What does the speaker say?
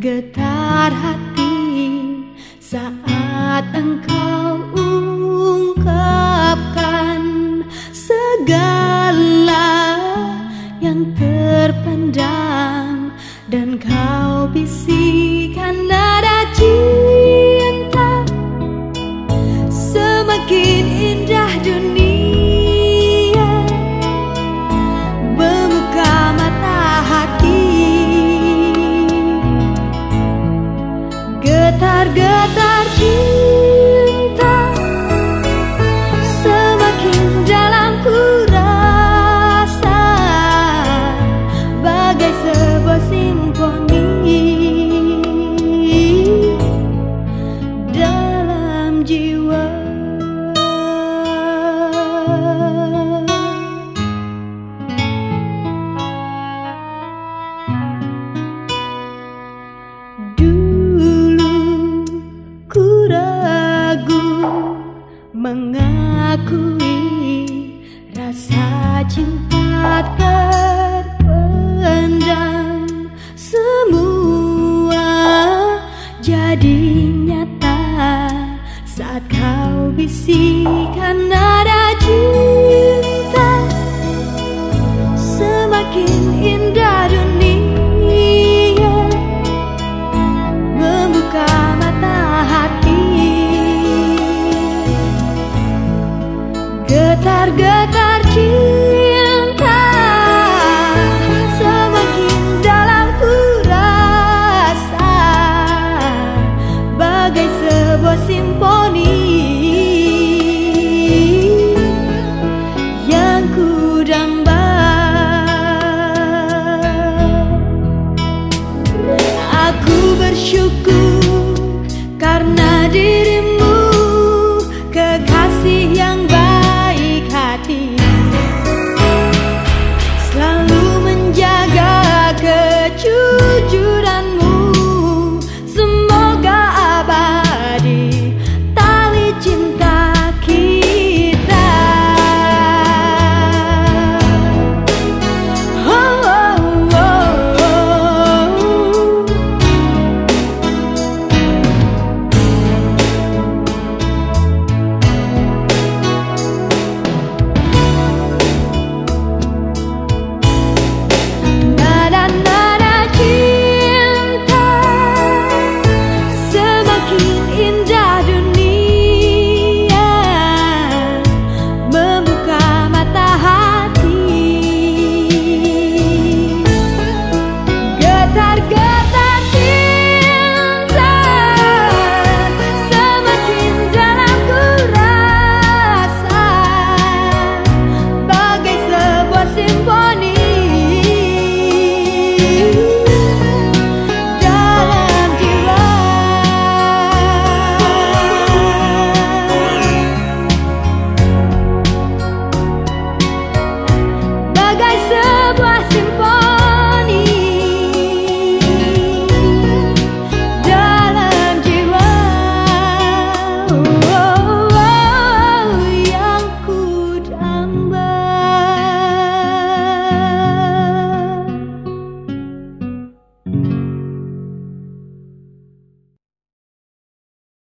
Getar hati saat engkau ungkapkan segala yang terpendam dan kau bisik. mengakui rasa cinta terpendam. Semua jadi nyata saat kau bisikan